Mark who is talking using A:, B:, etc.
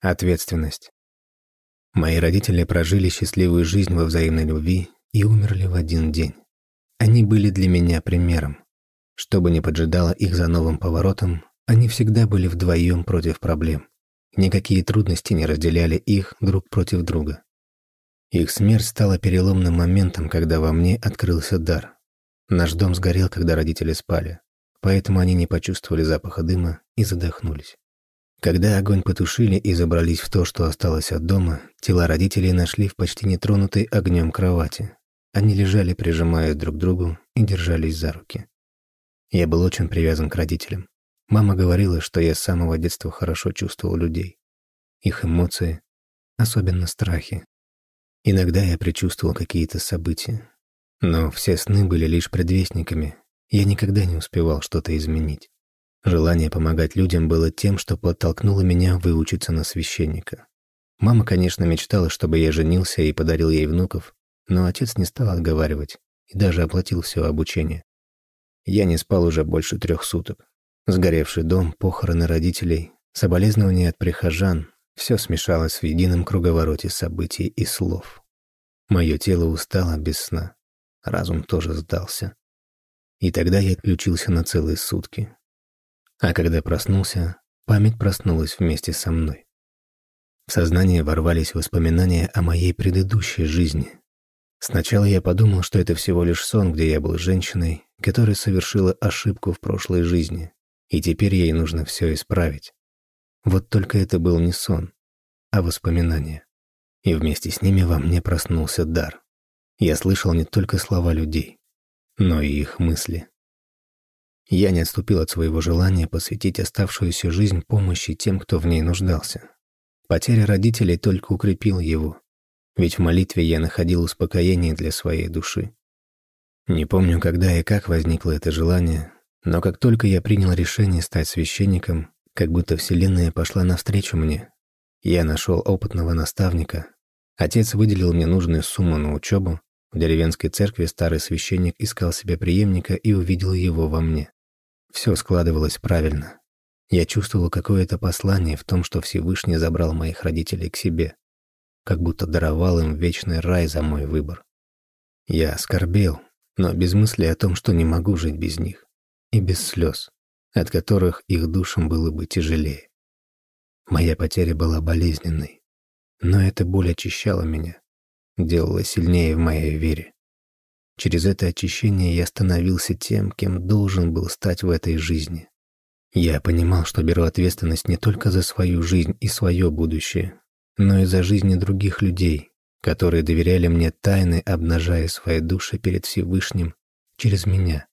A: Ответственность. Мои родители прожили счастливую жизнь во взаимной любви и умерли в один день. Они были для меня примером. Что бы ни поджидало их за новым поворотом, они всегда были вдвоем против проблем. Никакие трудности не разделяли их друг против друга. Их смерть стала переломным моментом, когда во мне открылся дар. Наш дом сгорел, когда родители спали, поэтому они не почувствовали запаха дыма и задохнулись. Когда огонь потушили и забрались в то, что осталось от дома, тела родителей нашли в почти нетронутой огнем кровати. Они лежали, прижимаясь друг к другу, и держались за руки. Я был очень привязан к родителям. Мама говорила, что я с самого детства хорошо чувствовал людей. Их эмоции, особенно страхи. Иногда я предчувствовал какие-то события. Но все сны были лишь предвестниками. Я никогда не успевал что-то изменить. Желание помогать людям было тем, что подтолкнуло меня выучиться на священника. Мама, конечно, мечтала, чтобы я женился и подарил ей внуков, но отец не стал отговаривать и даже оплатил все обучение. Я не спал уже больше трех суток. Сгоревший дом, похороны родителей, соболезнования от прихожан — все смешалось в едином круговороте событий и слов. Мое тело устало без сна, разум тоже сдался. И тогда я отключился на целые сутки. А когда проснулся, память проснулась вместе со мной. В сознание ворвались воспоминания о моей предыдущей жизни. Сначала я подумал, что это всего лишь сон, где я был женщиной, которая совершила ошибку в прошлой жизни, и теперь ей нужно все исправить. Вот только это был не сон, а воспоминания. И вместе с ними во мне проснулся дар. Я слышал не только слова людей, но и их мысли. Я не отступил от своего желания посвятить оставшуюся жизнь помощи тем, кто в ней нуждался. Потеря родителей только укрепила его, ведь в молитве я находил успокоение для своей души. Не помню, когда и как возникло это желание, но как только я принял решение стать священником, как будто Вселенная пошла навстречу мне. Я нашел опытного наставника. Отец выделил мне нужную сумму на учебу. В деревенской церкви старый священник искал себе преемника и увидел его во мне. Все складывалось правильно. Я чувствовал какое-то послание в том, что Всевышний забрал моих родителей к себе, как будто даровал им вечный рай за мой выбор. Я скорбел, но без мысли о том, что не могу жить без них и без слез, от которых их душам было бы тяжелее. Моя потеря была болезненной, но эта боль очищала меня, делала сильнее в моей вере. Через это очищение я становился тем, кем должен был стать в этой жизни. Я понимал, что беру ответственность не только за свою жизнь и свое будущее, но и за жизни других людей, которые доверяли мне тайны, обнажая свои души перед Всевышним через меня.